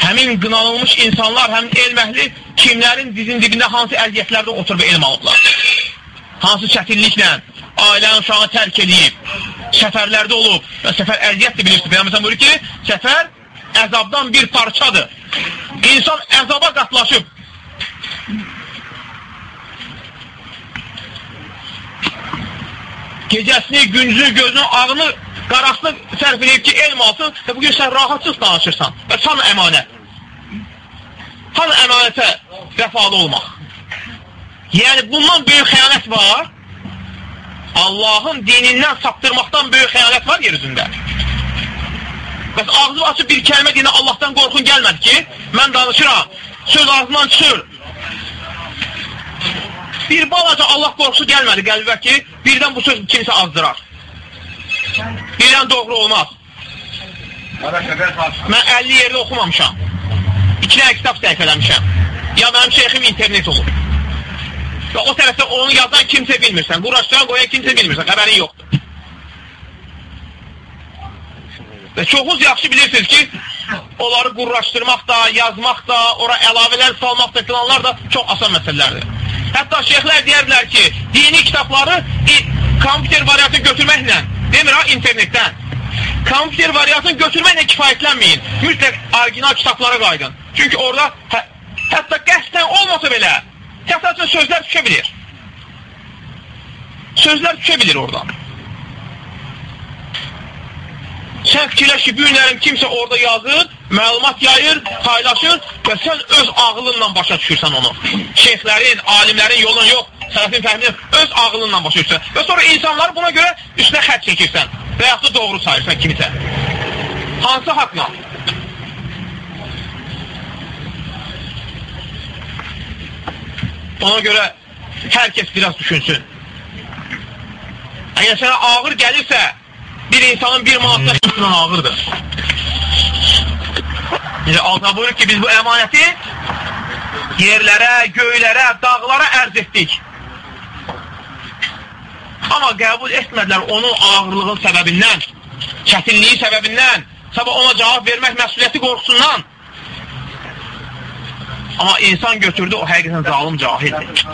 həmin qınanılmış insanlar, həmin elm əhli kimlərin dizin dibində hansı əziyyətlərdə oturub elm alıblar. Hansı çətinliklə ailənin uşağı tərk edib, səfərlərdə olub. Səfər əziyyətdir bilirsiniz. Peyğəmbər buyurur ki, səfər əzabdan bir parçadır. İnsan əzaba qatlaşıb. Gecəsini, gündüzünü, gözünü, ağını, qarasını sərf edib ki, elm alsın və bugün sən rahatsız danışırsan. Və tam əmanət. Tam əmanətə vəfalı olmaq. Yəni, bundan böyük xəyanət var. Allahın dinindən saptırmaqdan böyük xəyanət var yer üzündə. Bəs ağzı açıb bir kəlmə deyinə Allahdan qorxun gəlmədi ki, mən danışıram, söz ağzından çıxır. Bir balaca Allah qorxusu gəlmədi qəlbə ki, birdən bu söz kimsə azdırar. Birdən doğru olmaz. Mən 50 yerdə oxumamışam. İki dənə kitab səhv eləmişəm. Ya mənim şeyxim internet olur. Və o tərəfdə onu yazan kimsə bilmirsən. Quraşdıran qoyan kimsə bilmirsən. Qəbərin yoxdur. Və çoxunuz yaxşı bilirsiniz ki, onları qurraşdırmaq da, yazmaq da, ora əlavələr salmaq da, filanlar da çox asan məsələlərdir. Hətta şeyxlər deyərlər ki, dini kitabları kompüter variantını götürməklə, demir ha, internetdən, kompüter variantını götürməklə kifayətlənməyin. Mütləq orijinal kitablara qayıdın. Çünki orada hə, hətta qəsdən olmasa belə, Təsəvvürün sözlər düşə bilir. Sözlər düşə bilir oradan. Sən fikirləş ki, bu günlərin kimsə orada yazır, məlumat yayır, paylaşır və sən öz ağılınla başa düşürsən onu. Şeyxlərin, alimlərin yolun yox, sələfin fəhmini öz ağılınla başa düşürsən. Və sonra insanları buna görə üstünə xət çəkirsən və yaxud da doğru sayırsan kimisə. Hansı haqla? Ona görə hər kəs biraz düşünsün. Əgər sənə ağır gəlirsə, bir insanın bir manatda üstündən ağırdır. Yəni, Allah buyurur ki, biz bu əmanəti yerlərə, göylərə, dağlara ərz etdik. Amma qəbul etmədilər onun ağırlığın səbəbindən, çətinliyi səbəbindən, sabah ona cavab vermək məsuliyyəti qorxusundan. Amma insan götürdü, o həqiqətən zalim cahildir.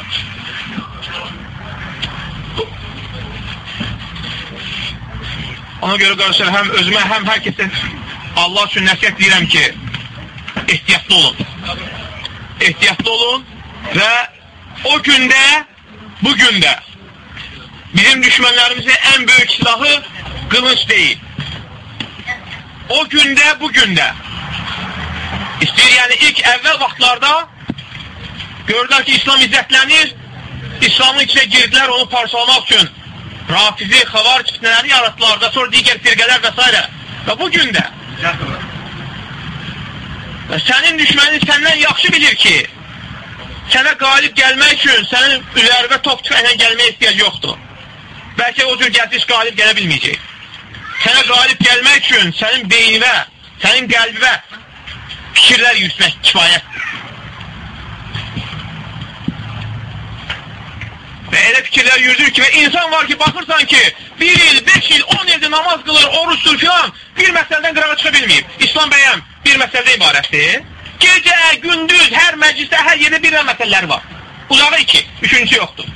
Ona görə qardaşlar, həm özümə, həm hər kəsə Allah üçün nəsiyyət deyirəm ki, ehtiyatlı olun. Ehtiyatlı olun və o gündə, bu gündə bizim düşmənlərimizin ən böyük silahı qılınç deyil. O gündə, bu gündə istəyir, yəni ilk əvvəl vaxtlarda gördülər ki, İslam izzətlənir, İslamın içine girdilər onu parçalamaq üçün rafizi, xavar fitnələri yaratdılar və sonra digər firqələr və s. Və bu gün də və sənin düşmənin səndən yaxşı bilir ki, sənə qalib gəlmək üçün sənin üzərində top tüfəklə gəlməyə ehtiyac yoxdur. Bəlkə o cür gəldiş qalib gələ bilməyəcək. Sənə qalib gəlmək üçün sənin beynivə, sənin qəlbivə fikirlər yürütmək kifayətdir. Və elə fikirlər yürüdür ki, və insan var ki, baxırsan ki, bir il, beş il, on ildir namaz qılır, oruçdur filan, bir məsələdən qırağa çıxa bilməyib. İslam bəyəm bir məsələdə ibarətdir. Gecə, gündüz, hər məclisdə, hər yerdə bir məsələləri var. Uzağı iki, üçüncüsü yoxdur.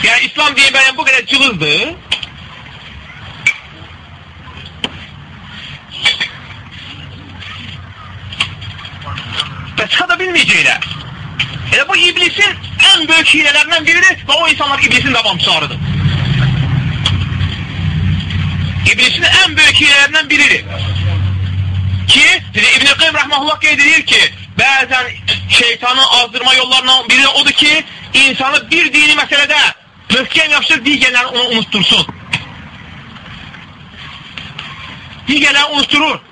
Yəni, İslam deyə bəyəm bu qədər cılızdır. Və çıxa da bilməyəcəklər. Elə bu iblisin ən böyük hilələrindən biridir və o insanlar iblisin davamçılarıdır. İblisin ən böyük hilələrindən biridir. Ki, İbn-i Qeym Rəhməhullah qeyd edir ki, bəzən şeytanın azdırma yollarından biri odur ki, insanı bir dini məsələdə möhkəm yapışır, digərləri onu unuttursun. Digərləri unutturur.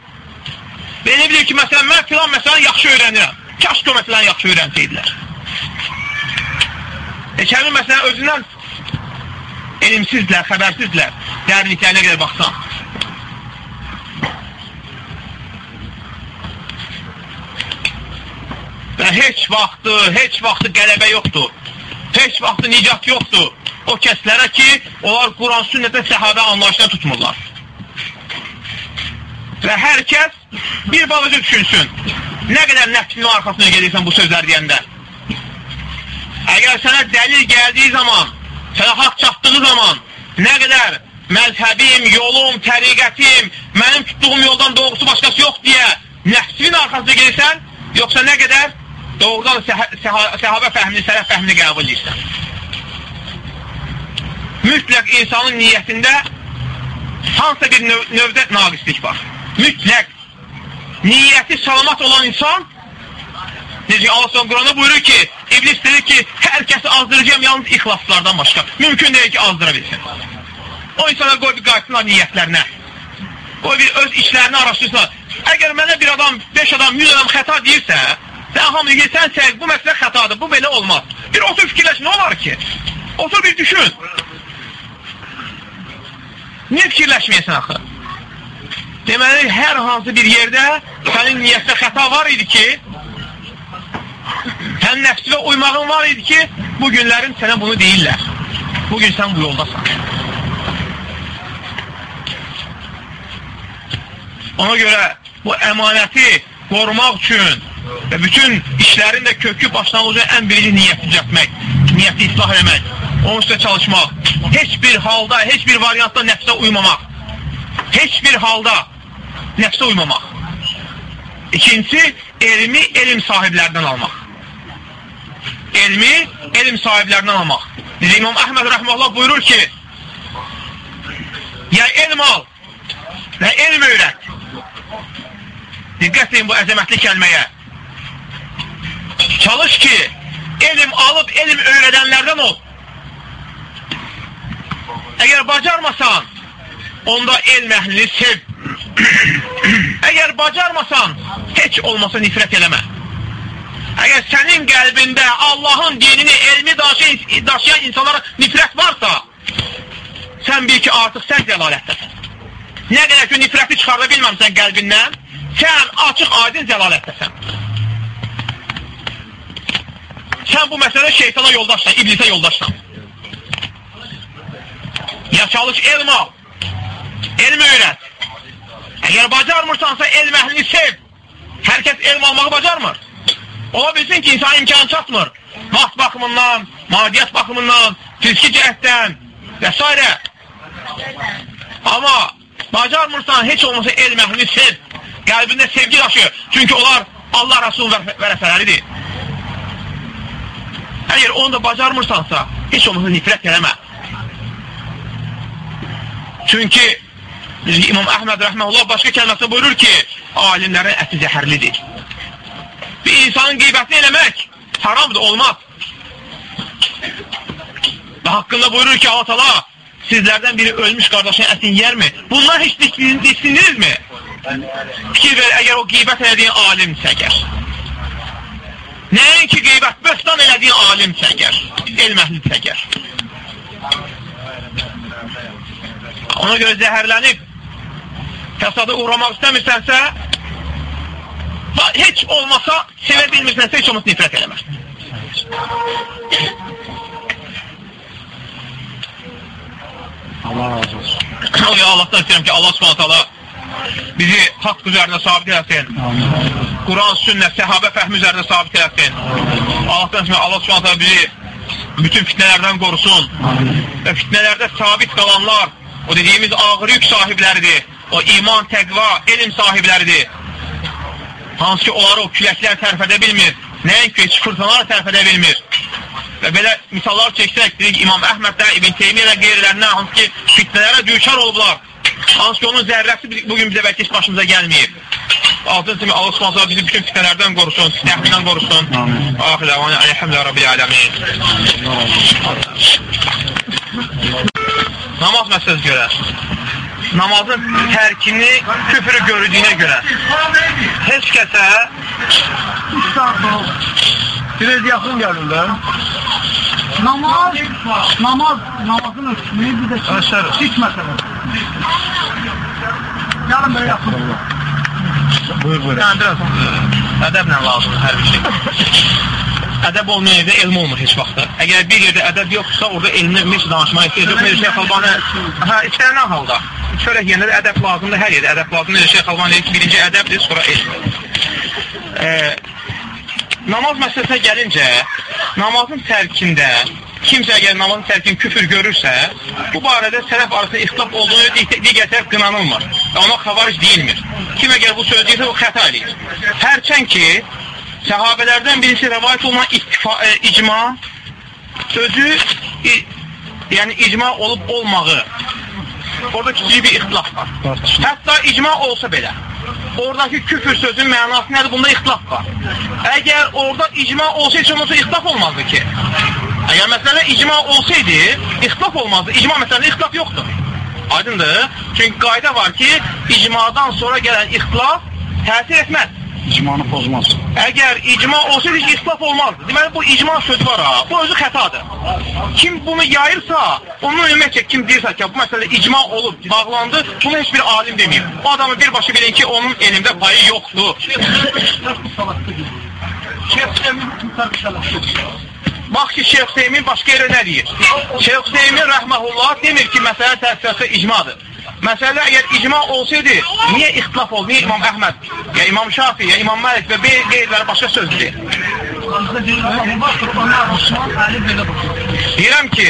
Və elə bilir ki, məsələn, mən filan məsələni yaxşı öyrənirəm. Kaş ki, o məsələni yaxşı öyrənsəydilər. E, kəmin məsələn özündən elimsizdirlər, xəbərsizdirlər. Dərinliklərinə qədər baxsan. heç vaxtı, heç vaxtı qələbə yoxdur. Heç vaxtı nicat yoxdur. O kəslərə ki, onlar Quran sünnətə səhabə anlayışına tutmurlar. Və hər kəs bir balaca düşünsün. Nə qədər nəfsinin arxasına gedirsən bu sözlər deyəndə. Əgər sənə dəlil gəldiyi zaman, sənə haqq çatdığı zaman, nə qədər məzhəbim, yolum, təriqətim, mənim tutduğum yoldan doğrusu başqası yox deyə nəfsinin arxasına gelirsən, yoxsa nə qədər doğrudan səh səh səhabə fəhmini, sələf fəhmini qəbul edirsən. Mütləq insanın niyyətində hansısa bir növ növdə naqislik var. Mütləq niyyəti salamat olan insan Necə Allah son Quranda buyurur ki, İblis dedi ki, hər kəsi azdıracağım yalnız ixlaslardan başqa. Mümkün deyil ki, azdıra bilsin. O insana qoy bir qayıtsınlar niyyətlərinə. Qoy bir öz işlərini araşdırsınlar. Əgər mənə bir adam, beş adam, yüz adam xəta deyirsə, sən hamı sən sən, bu məsələ xətadır, bu belə olmaz. Bir otur fikirləş, nə olar ki? Otur bir düşün. Niyə fikirləşməyəsən axı? Deməli, hər hansı bir yerdə sənin niyyətdə xəta var idi ki, Sən nəfsinə uymağın var idi ki, bu günlərin sənə bunu deyirlər. Bugün sən bu yoldasan. Ona görə bu əmanəti qorumaq üçün və bütün işlərin də kökü başlanğıcı ən birinci niyyəti düzəltmək, niyyəti islah eləmək, onun üstə çalışmaq, heç bir halda, heç bir variantda nəfsə uymamaq, heç bir halda nəfsə uymamaq. İkincisi, elmi elm sahiblərdən almaq elmi elm sahiblərindən almaq. Necə İmam Əhməd Rəhməllah buyurur ki, ya elm al və elm öyrət. Diqqət edin bu əzəmətli kəlməyə. Çalış ki, elm alıb elm öyrədənlərdən ol. Əgər bacarmasan, onda elm əhlini sev. Əgər bacarmasan, heç olmasa nifrət eləmə. Əgər sənin qəlbində Allahın dinini, elmi daşıyan, daşıyan insanlara nifrət varsa, sən bil ki, artıq sən zəlalətdəsən. Nə qədər ki, nifrəti çıxarda bilməmsən qəlbindən, sən açıq aydın zəlalətdəsən. Sən bu məsələ şeytana yoldaşsan, iblisə yoldaşsan. Ya çalış elm al, elm öyrət. Əgər bacarmırsansa elm əhlini sev. Hər kəs elm almağı bacarmır. Ola bilsin ki, insan imkan çatmır. Vaxt baxımından, madiyyət baxımından, fiziki cəhətdən və s. Amma bacarmırsan, heç olmasa elm əhlini sev, qəlbində sevgi daşı. Çünki onlar Allah Rasulun vərəsələridir. Əgər onu da bacarmırsansa, heç olmasa nifrət eləmə. Çünki İmam Əhməd Rəhməlullah başqa kəlməsi buyurur ki, alimlərin əti zəhərlidir bir insanın qeybətini eləmək haramdır, olmaz. Və haqqında buyurur ki, Allah sizlərdən biri ölmüş qardaşın ətini yermi? Bunlar heç diksindirizmi? Fikir ver, əgər o qeybət elədiyin alimsə əgər. Nəinki qeybət, böhtan elədiyin alimsə əgər, elm əhlisə əgər. Ona görə zəhərlənib, fəsada uğramaq istəmirsənsə, heç olmasa sevə bilmirsənsə, heç olmasa nifrət eləmə. Allah razı olsun. Ya Allahdan istəyirəm ki, Allah subhanət hala bizi haqq üzərində sabit eləsin. Quran, sünnə, səhabə fəhmi üzərində sabit eləsin. Allahdan istəyirəm, Allah subhanət hala bizi bütün fitnələrdən qorusun. Və fitnələrdə sabit qalanlar, o dediyimiz ağır yük sahibləridir. O iman, təqva, elm sahibləridir hansı ki, onları o küləklər tərf edə bilmir, nəinki heç fırtınalar tərf edə bilmir. Və belə misallar çəksək, dedik İmam Əhməddə, İbn Teymiyyə və qeyrilərindən hansı ki, fitnələrə düçar olublar. Hansı ki, onun zərrəsi bugün bizə bəlkə heç başımıza gəlməyib. Altın kimi Allah Subhanahu bizi bütün fitnələrdən qorusun, fitnəhindən qorusun. Axir davana elhamdülillahi rabbil alamin. Namaz məsələsi görə namazın tərkini küfrü görüldüyünə görə heç kəsə biraz yaxın gəlin də namaz namaz namazın ölçümü bir də şirk məsələsi gəlin belə yaxın buyur buyur yəni biraz Ədəblə lazımdır hər bir şey. Ədəb olmayan yerdə elm olmur heç vaxt. Əgər bir yerdə ədəb yoxsa, orada elmlə ümumiyyətlə danışmaq istəyir. Yox, Mir Şeyx Albani, hə, istənilən halda. Çörək yeyəndə də ədəb lazımdır, hər yerdə ədəb lazımdır. Mir Şeyx Albani deyir ki, birinci ədəbdir, sonra elmdir. E, namaz məsələsinə gəlincə, namazın tərkində kimsə əgər namazın tərkini küfür görürsə, bu barədə sələf arasında ixtilaf olduğunu digər tərəf qınanılmır. Ona xavaric deyilmir. Kim əgər bu söz deyirsə, o xəta eləyir. Hərçən ki, səhabələrdən birisi rəvayət olunan ittifa, e, icma sözü i, yəni icma olub olmağı orada kiçik bir ixtilaf var. Hətta icma olsa belə oradakı küfür sözün mənası nədir? Bunda ixtilaf var. Əgər orada icma olsaydı, ondan sonra ixtilaf olmazdı ki. Əgər məsələ icma olsaydı, ixtilaf olmazdı. İcma məsələndə ixtilaf yoxdur. Aydındır? Çünki qayda var ki, icmadan sonra gələn ixtilaf təsir etməz. İcmanı pozmaz. Əgər icma olsaydı ki, ixtilaf olmazdı. Deməli, bu icma sözü var ha, bu özü xətadır. Kim bunu yayırsa, onun ümumiyyətcə kim deyirsə ki, bu məsələ icma olub, bağlandı, bunu heç bir alim demir. O adamı birbaşa bilin ki, onun elmdə payı yoxdur. Bax ki, Şeyh Hüseymin başqa yerə nə deyir? Şeyh Hüseymin rəhməhullah demir ki, məsələ təsirətə icmadır. Məsələ əgər icma olsaydı, niyə ixtilaf oldu? Niyə İmam Əhməd, ya İmam Şafi, ya İmam Məlik və qeyriləri başqa sözdür? Deyirəm ki,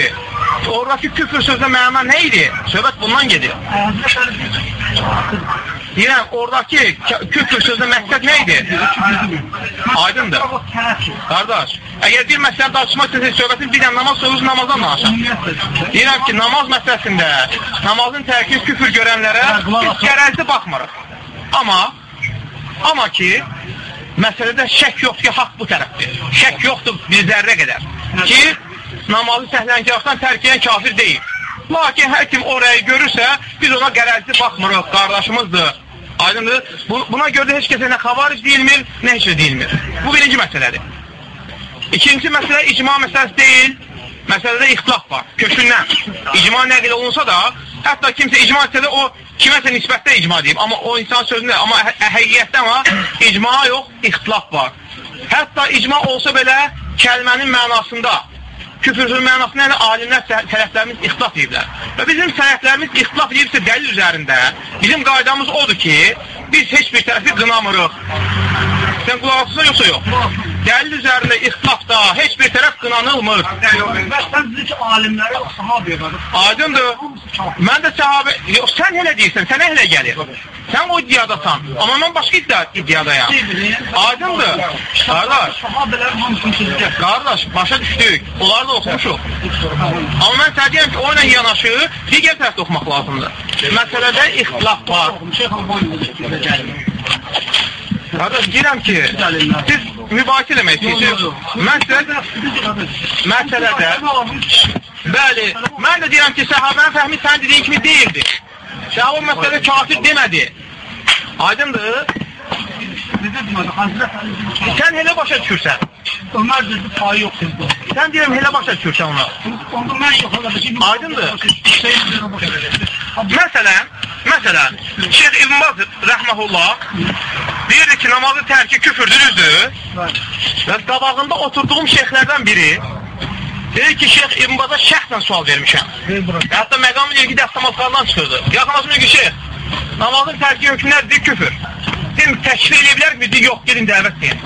oradakı küfür sözdə məna nə idi? Söhbət bundan gedir. Deyirəm, oradakı küfür sözdə məqsəd nə idi? Aydındır. Qardaş, əgər bir məsələ danışmaq istəsək, söhbətin bir dənə namaz sözü namazdan danışaq. Deyirəm ki, namaz məsələsində namazın tərkini küfür görənlərə biz gərəzli baxmırıq. Amma, amma ki, məsələdə şək yoxdur ki, haqq bu tərəfdir. Şək yoxdur bir zərrə qədər. Ki, namazı səhlənkarlıqdan tərk edən kafir deyil. Lakin hər kim orayı görürsə, biz ona qərəzli baxmırıq, qardaşımızdır. Aydındır? Buna görə də heç kəsə nə xavaric deyilmir, nə heç deyilmir. Bu birinci məsələdir. İkinci məsələ icma məsələsi deyil, məsələdə ixtilaf var, kökündən. İcma nəqil olunsa da, hətta kimsə icma etsə də o kiməsə nisbətdə icma deyib. Amma o insan sözündə, amma həqiqətdə amma icma yox, ixtilaf var. Hətta icma olsa belə kəlmənin mənasında küfürsüz mənası nədir? Alimlər sənətlərimiz ixtilaf ediblər. Və bizim sənətlərimiz ixtilaf edibsə dəlil üzərində bizim qaydamız odur ki, biz heç bir tərəfi qınamırıq. Sən qulaq asırsan yoxsa yox? Dəlil üzərində ixtilafda heç bir tərəf qınanılmır. Və sən ki, alimlərə sahabiyə qarşı. Aydındır. Mən də sahabə... Yox, sən elə deyirsən, sənə elə gəlir. Sən o iddiadasan. Amma mən başqa iddia, iddiadayam. Aydındır. Qardaş. Sahabələrin hamısını sizdə. Qardaş, başa düşdük. Onları da oxumuşuq. Amma mən sənə deyirəm ki, o ilə yanaşı digər tərəfdə oxumaq lazımdır. Məsələdə ixtilaf var. Şeyx Albani. Qardaş, deyirəm ki, siz mübahisə eləmək istəyirsiniz. Məsələ, məsələdə, bəli, mən də deyirəm ki, səhabənin fəhmi sən dediyin kimi deyildi. Şəhab o məsələ kafir demədi. Aydındır? Sən elə başa düşürsən. Ömər dedi, payı yox dedi. Sən deyirəm elə başa düşürsən ona. Onda mən yoxladım. Aydındır? Şey, Məsələn, məsələn, Şeyx İbn Baz rəhməhullah deyirdi ki, namazı tərki küfürdür, düzdür? Və qabağında oturduğum şeyxlərdən biri deyir ki, Şeyx İbn Baza şəxsən sual vermişəm. Hətta məqamı deyir ki, dəstəmazlardan çıxırdı. Yaxınlaşım deyir ki, Şeyx, namazın tərki hökmlərdir, küfür. Deyim, təkfir edə bilər mi? Deyir, yox, gedin dəvət deyin.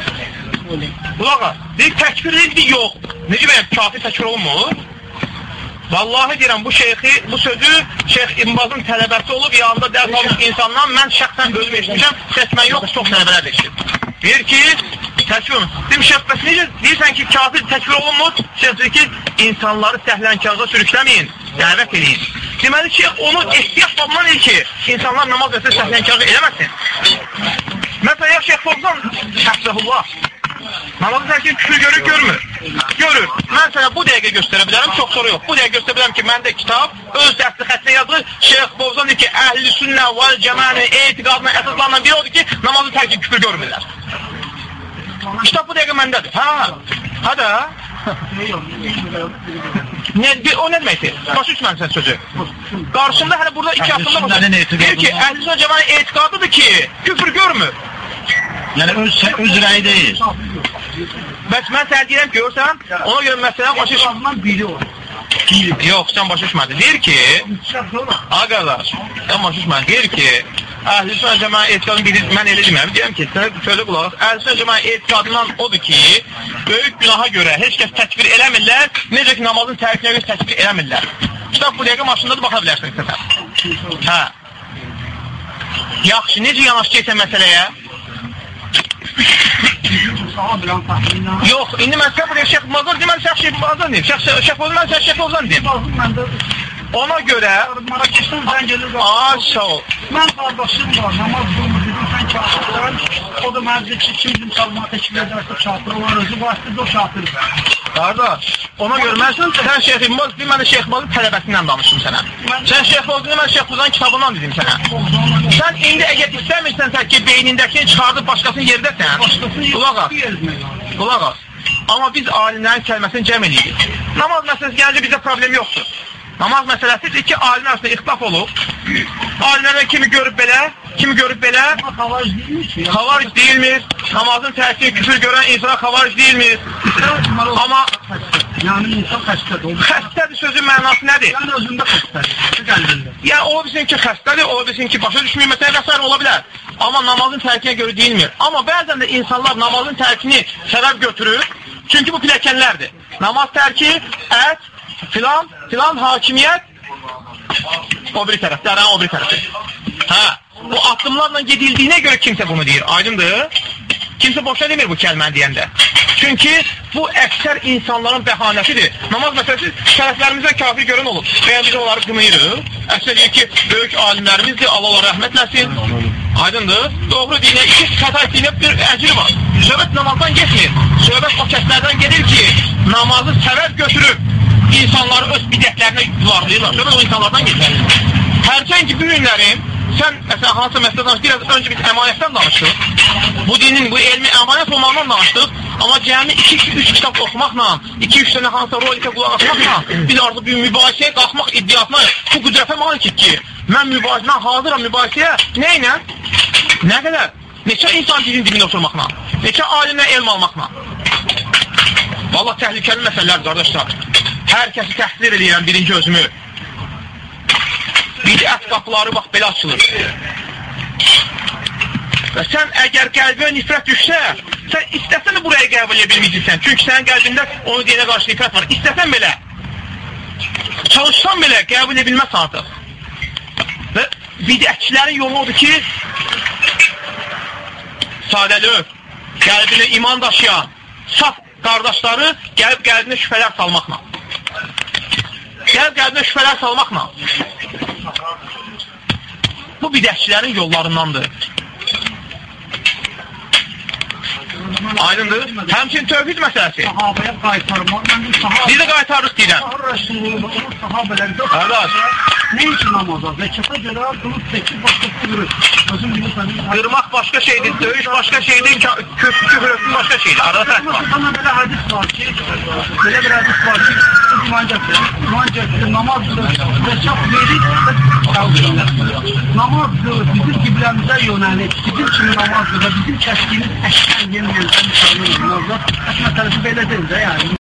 Qulağa, deyir, təkfir edir, yox. Necə bəyəm, kafir təkfir olunmur? Vallahi deyirəm, bu şeyxi, bu sözü Şeyx İmbazın tələbəsi olub, yanında dərs almış insandan mən şəxsən özüm eşitmişəm, səs mən yox, çox tələbələr eşitdim. Deyir ki, təkfir olunur. Deyim, Şeyx, bəs necə deyirsən ki, kafir təkfir olunmur? Şeyx deyir ki, insanları səhlənkarlığa sürükləməyin, dəvət edin. Deməli ki, onu ehtiyat babından deyir ki, insanlar namaz etsə səhlənkarlıq eləməsin. Məsələn, ya Şeyx Fozdan, Həfzəhullah, Namazı tərkin küfür görür, görmür. Görür. Mən sənə bu dəqiqə göstərə bilərəm, çox soru yox. Bu dəqiqə göstərə bilərəm ki, məndə kitab öz dərsli xəttinə yazılır. Şeyx Bozan deyir ki, əhli sünnə və cəməni etiqadına əsaslarından biri odur ki, namazı tərkin küfür görmürlər. Kitab bu dəqiqə məndədir. Hə, hə də. Ne, bir, o nə deməkdir? Başa düşməmsən sözü. Qarşımda hələ burada iki addımda başa. Deyir ki, əhl-i sünnə cəməni etiqadıdır ki, küfür görmür. Yəni öz öz rəyi deyil. Bəs mən sənə deyirəm ki, görsən, ona görə məsələn başa düş- Ondan biri o. Yox, sən başa düşmədin. Deyir ki, qardaş, sən başa düşmədin. Deyir ki, Əhl-i Sünnə cəmaə etiqadını bilir, mən elə demirəm. Deyirəm ki, sənə sözə qulaq as. Əhl-i Sünnə cəmaə etiqadından odur ki, böyük günaha görə heç kəs təkbir eləmirlər, necə ki namazın tərkinə görə təkbir eləmirlər. Kitab bu dəqiqə maşında da baxa bilərsən istəsən. Hə. Yaxşı, necə yanaşacaqsan məsələyə? Sağa bilen tahminle. Yox, indi mən sən buraya Şeyx Mazur deməm, Şeyx Şeyx Mazur deyim. Şeyx Şeyx Ozan, mən sən Şeyx Ona görə Marrakeş'ten sen gelir. Aşağı. Ben kardeşim var, namaz kılmır dedim, sen kafirsen, o da mərcəkçi kim bizim salma teşkil ederse kafir olan özü vasitədə o kafir. Qardaş, ona görə mən sən Şeyx İbn Baz, mən də Şeyx Bazın tələbəsindən danışdım sənə. Sən Şeyx Bazın, mən Şeyx Bazın kitabından dedim sənə. Sən indi əgər istəmirsən ki, beynindəkini çıxardıb başqasının yerdəsən, qulaq as, qulaq as. Amma biz alimlərin kəlməsini cəm edirik. Namaz məsələsi gəlince bizdə problem yoxdur. Namaz məsələsidir ki, alimlər arasında ixtilaf olub. Alimlərdən kimi görüb belə, kimi görüb belə, xavaric deyilmir. Namazın tərkini küfür görən insana xavaric deyilmir. Amma Yani insan xəstədir. Xəstədir sözün mənası nədir? Yani özündə xəstədir. Yəni o bilsin ki xəstədir, o bilsin ki başa düşmür, məsələn və ola bilər. Amma namazın tərkinə görə deyilmir. Amma bəzən də insanlar namazın tərkini səbəb götürür. Çünki bu pilləkənlərdir. Namaz tərki, ət, filan, filan hakimiyyət o biri tərəf, dərən o biri tərəfi. Hə, bu addımlarla gedildiyinə görə kimsə bunu deyir. Aydındır? Kimsə boşa demir bu kəlməni deyəndə. Çünki bu əksər insanların bəhanəsidir. Namaz məsələsi şərəflərimizdən kafir görən olub. Və yəni biz onları qınayırıq. Əksər deyir ki, böyük alimlərimizdir, Allah Allah rəhmət eləsin. Aydındır? Doğru dinə, iki xəta dinə bir əcri var. Söhbət namazdan getmir. Söhbət o kəslərdən gedir ki, namazı səbəb götürüb insanları öz bidətlərinə yuvarlayırlar. Söhbət o insanlardan gedir. Hərçən ki, bu günlərim sən məsələn hansısa məsələ danış, biraz öncə biz əmanətdən danışdıq. Bu dinin, bu elmi əmanət olmağından danışdıq. Amma cəmi 2-3 kitab oxumaqla, 2-3 dənə hansısa rolikə qulaq asmaqla biz artıq bir mübahisəyə qalxmaq iddiasına bu qüdrətə malikik ki, mən mübahisə, mən hazıram mübahisəyə. Nə ilə? Nə qədər? Neçə insan dilin dibində oturmaqla? Neçə alimlə elm almaqla? Valla təhlükəli məsələlər qardaşlar. Hər kəsi təhdid edirəm birinci özümü. Bidət qapıları bax belə açılır. Və sən əgər qəlbinə nifrət düşsə, sən istəsən buraya qəbul edə bilməyəcəksən. Çünki sənin qəlbində onu deyənə qarşı nifrət var. İstəsən belə, çalışsan belə qəbul edə bilməz artıq. Və bidətçilərin yolu odur ki, sadəlöv, qəlbinə iman daşıyan, saf qardaşları gəlib qəlbinə şübhələr salmaqla. Gəlib qəlbinə şübhələr salmaqla. Bu bidətçilərin yollarındandır. Aydındır? Həmçin tövhid məsələsi. Sahabaya qaytarmaq. Biz də qaytarırıq deyirəm. Qardaş, ne için namaza? Zekata göre kılıç seçip başkası görür. Özüm bilirsen. qırmaq başqa şeydir, döyüş başqa şeydir, küfür etmək başqa şeydir. Arada fərq var. Bana böyle hadis var ki, böyle bir hadis var ki, imanca imanca namazdır, zekat verir ve çalışırlar. Namazdır, bizim kibləmizə yönəlik, bizim kimi namazdır və bizim kəsdiyimiz əşkən yemin edən insanlar namazlar. Əslində